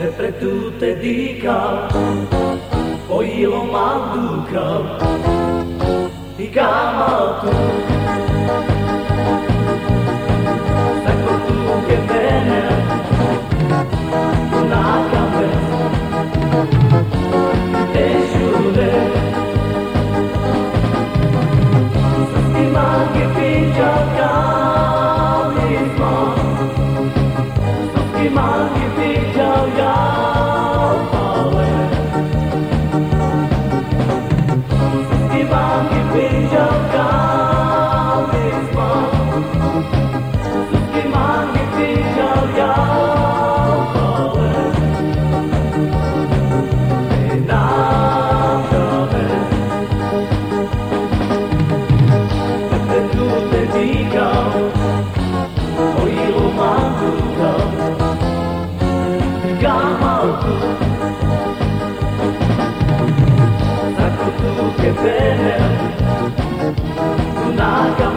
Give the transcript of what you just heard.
te dica, pojilo manduka i gamatu. Sako tu che bene, na gambe, e giure. Sastima che pigia calisma, sastima che Naga